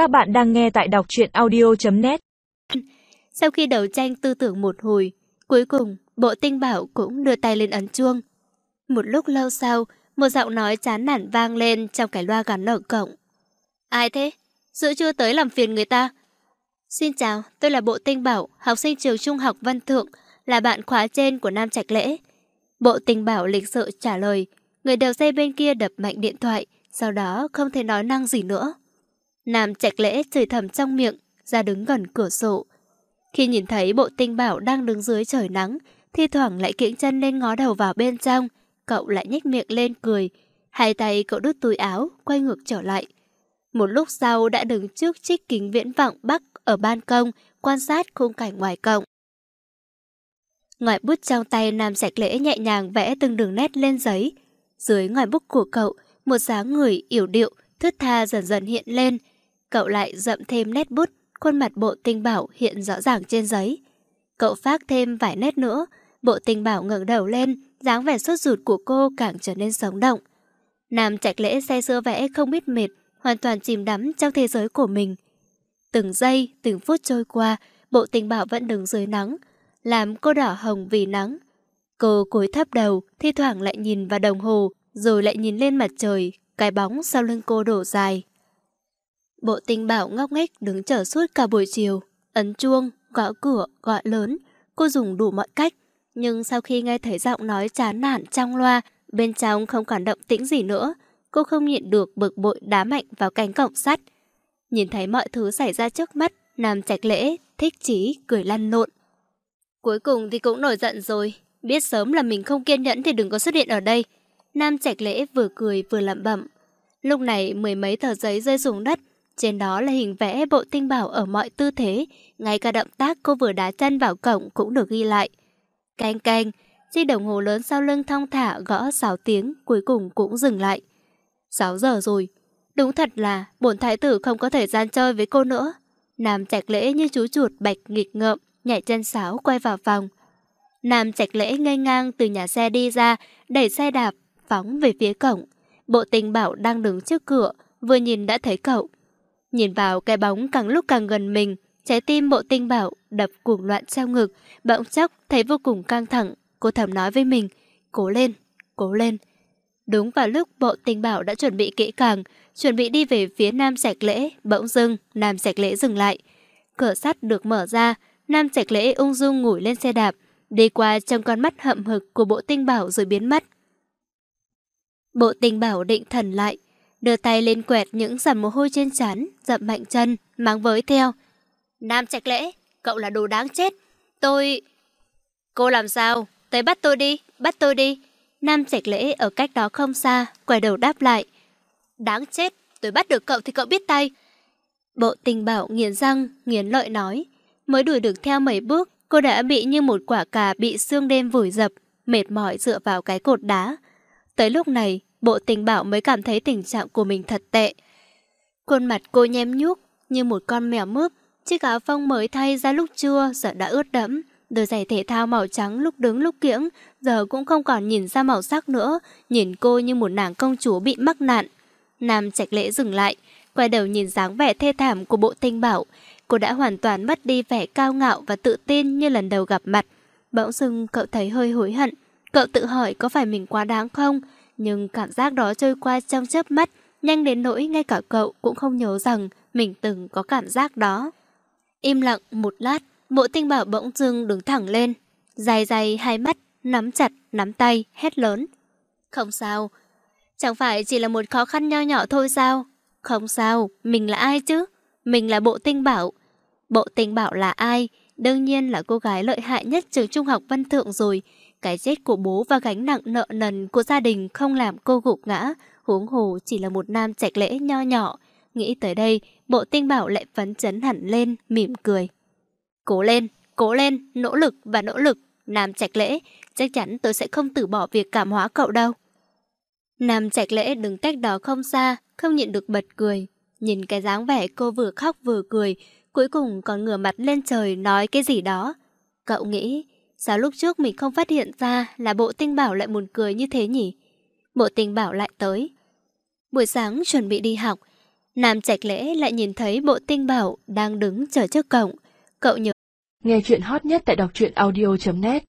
Các bạn đang nghe tại đọc truyện audio.net Sau khi đấu tranh tư tưởng một hồi, cuối cùng bộ tinh bảo cũng đưa tay lên ấn chuông. Một lúc lâu sau, một giọng nói chán nản vang lên trong cái loa gắn ở cổng. Ai thế? Giữa chưa tới làm phiền người ta. Xin chào, tôi là Bộ Tinh Bảo, học sinh trường trung học Văn Thượng, là bạn khóa trên của Nam Trạch Lễ. Bộ Tinh Bảo lịch sự trả lời, người đầu dây bên kia đập mạnh điện thoại, sau đó không thể nói năng gì nữa. Nam Trạch Lễ chửi thầm trong miệng, ra đứng gần cửa sổ. Khi nhìn thấy Bộ Tinh Bảo đang đứng dưới trời nắng, thi thoảng lại kiễng chân lên ngó đầu vào bên trong, cậu lại nhếch miệng lên cười. Hai tay cậu đút túi áo, quay ngược trở lại. Một lúc sau đã đứng trước chiếc kính viễn vọng bắc ở ban công, quan sát khung cảnh ngoài cổng. Ngòi bút trong tay Nam Sạch Lễ nhẹ nhàng vẽ từng đường nét lên giấy. Dưới ngòi bút của cậu, một dáng người yểu điệu, thướt tha dần dần hiện lên. Cậu lại dậm thêm nét bút, khuôn mặt bộ tinh bảo hiện rõ ràng trên giấy. Cậu phát thêm vài nét nữa, bộ tinh bảo ngẩng đầu lên, dáng vẻ sốt ruột của cô càng trở nên sống động. Nam Trạch Lễ say sưa vẽ không biết mệt, hoàn toàn chìm đắm trong thế giới của mình. Từng giây, từng phút trôi qua, bộ tình bảo vẫn đứng dưới nắng, làm cô đỏ hồng vì nắng. Cô cúi thấp đầu, thi thoảng lại nhìn vào đồng hồ, rồi lại nhìn lên mặt trời, cái bóng sau lưng cô đổ dài. Bộ tình bảo ngốc nghếch đứng chờ suốt cả buổi chiều, ấn chuông, gõ cửa, gọi lớn, cô dùng đủ mọi cách. Nhưng sau khi nghe thấy giọng nói chán nản trong loa, bên trong không còn động tĩnh gì nữa, cô không nhịn được bực bội đá mạnh vào cánh cổng sắt. Nhìn thấy mọi thứ xảy ra trước mắt, Nam Trạch Lễ, thích chí, cười lăn lộn. Cuối cùng thì cũng nổi giận rồi, biết sớm là mình không kiên nhẫn thì đừng có xuất hiện ở đây. Nam Trạch Lễ vừa cười vừa lẩm bẩm. Lúc này mười mấy tờ giấy rơi xuống đất, trên đó là hình vẽ bộ tinh bảo ở mọi tư thế, ngay cả động tác cô vừa đá chân vào cổng cũng được ghi lại. Canh canh, chiếc đồng hồ lớn sau lưng thong thả gõ 6 tiếng, cuối cùng cũng dừng lại. 6 giờ rồi. Đúng thật là bổn thái tử không có thời gian chơi với cô nữa. Nam trạch lễ như chú chuột bạch nghịch ngợm, nhảy chân sáo quay vào phòng. Nam trạch lễ ngây ngang từ nhà xe đi ra, đẩy xe đạp, phóng về phía cổng. Bộ tình bảo đang đứng trước cửa, vừa nhìn đã thấy cậu. Nhìn vào cái bóng càng lúc càng gần mình, trái tim bộ tinh bảo đập cuồng loạn trong ngực, bỗng chốc thấy vô cùng căng thẳng. Cô thầm nói với mình, cố lên, cố lên. Đúng vào lúc bộ tình bảo đã chuẩn bị kỹ càng, chuẩn bị đi về phía Nam Sạch Lễ, bỗng dưng Nam Sạch Lễ dừng lại. Cửa sắt được mở ra, Nam Sạch Lễ ung dung ngồi lên xe đạp, đi qua trong con mắt hậm hực của bộ tinh bảo rồi biến mất. Bộ tinh bảo định thần lại, đưa tay lên quẹt những giọt mồ hôi trên trán, dậm mạnh chân, mang với theo. Nam Trạch Lễ, cậu là đồ đáng chết. Tôi... Cô làm sao? Tới bắt tôi đi, bắt tôi đi. Nam Trạch Lễ ở cách đó không xa, quay đầu đáp lại. Đáng chết, tôi bắt được cậu thì cậu biết tay. Bộ tình bảo nghiền răng, nghiền lợi nói. Mới đuổi được theo mấy bước, cô đã bị như một quả cà bị xương đêm vùi dập, mệt mỏi dựa vào cái cột đá. Tới lúc này, bộ tình bảo mới cảm thấy tình trạng của mình thật tệ. Khuôn mặt cô nhem nhúc như một con mèo mướp, chiếc áo phông mới thay ra lúc trưa giờ đã ướt đẫm. Đôi giày thể thao màu trắng lúc đứng lúc kiễng, giờ cũng không còn nhìn ra màu sắc nữa, nhìn cô như một nàng công chúa bị mắc nạn. Nam Trạch Lễ dừng lại, quay đầu nhìn dáng vẻ thê thảm của bộ tinh bảo. Cô đã hoàn toàn mất đi vẻ cao ngạo và tự tin như lần đầu gặp mặt. Bỗng dưng cậu thấy hơi hối hận. Cậu tự hỏi có phải mình quá đáng không? Nhưng cảm giác đó trôi qua trong chớp mắt, nhanh đến nỗi ngay cả cậu cũng không nhớ rằng mình từng có cảm giác đó. Im lặng một lát, bộ tinh bảo bỗng dưng đứng thẳng lên. Dài dài hai mắt, nắm chặt, nắm tay, hét lớn. Không sao, chẳng phải chỉ là một khó khăn nho nhỏ thôi sao? Không sao, mình là ai chứ? Mình là bộ tinh bảo. Bộ tinh bảo là ai? Đương nhiên là cô gái lợi hại nhất trường trung học văn thượng rồi. Cái chết của bố và gánh nặng nợ nần của gia đình không làm cô gục ngã, huống hồ chỉ là một nam trạch lễ nho nhỏ. Nghĩ tới đây, bộ tinh bảo lại phấn chấn hẳn lên, mỉm cười. Cố lên, cố lên, nỗ lực và nỗ lực. Nam trạch lễ, chắc chắn tôi sẽ không từ bỏ việc cảm hóa cậu đâu. Nam trạch lễ đứng cách đó không xa, không nhịn được bật cười. Nhìn cái dáng vẻ cô vừa khóc vừa cười, cuối cùng còn ngửa mặt lên trời nói cái gì đó. Cậu nghĩ, sao lúc trước mình không phát hiện ra là bộ tinh bảo lại buồn cười như thế nhỉ? Bộ tinh bảo lại tới. Buổi sáng chuẩn bị đi học, Nam Trạch Lễ lại nhìn thấy bộ tinh bảo đang đứng chờ trước cổng. Cậu nhớ. Nghe chuyện hot nhất tại đọc truyện audio.net